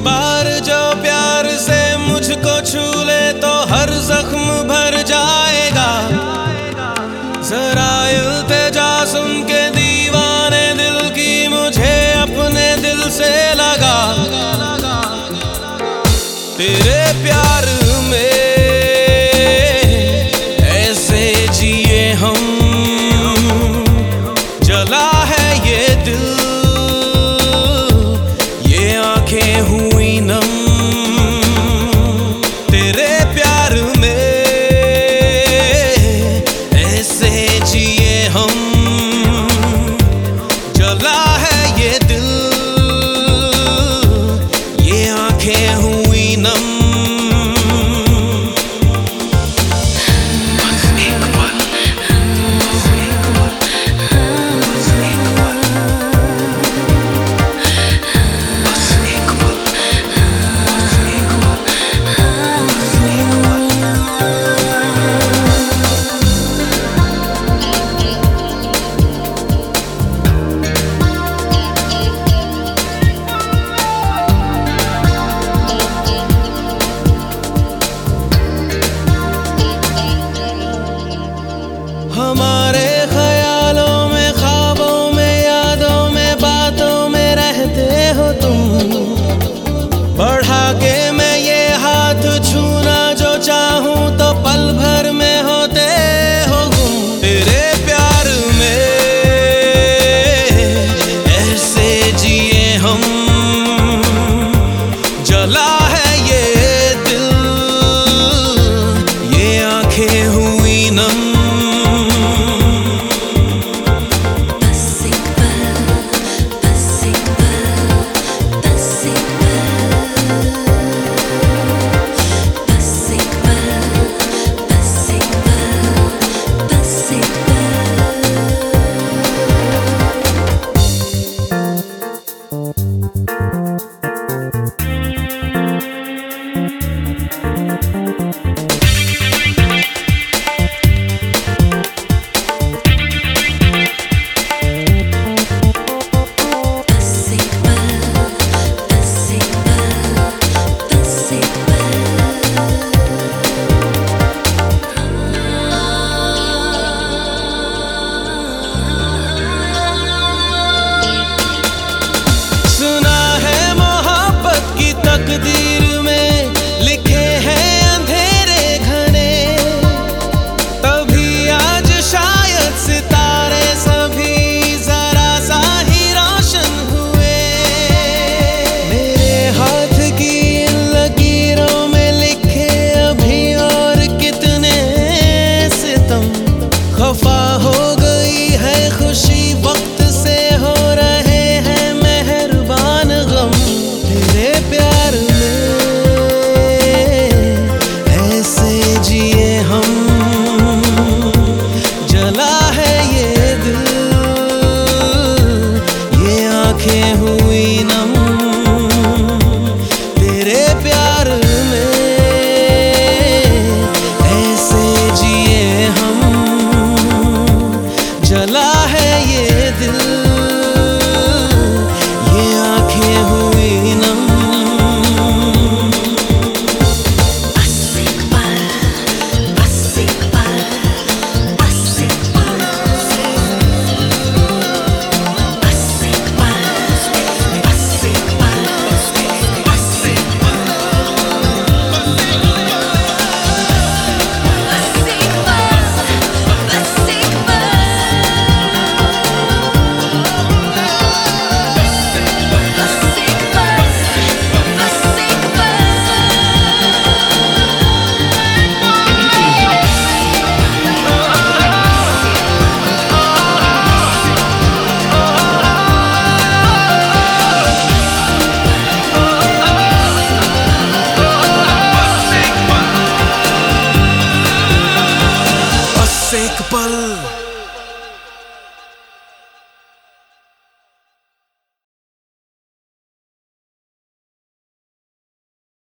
बार जो प्यार से मुझको छू ले तो हर जख्म भर जाएगा। जरा इल्तिजा सुन के दीवाने दिल की मुझे अपने दिल से लगा। तेरे प्यार बस एक पल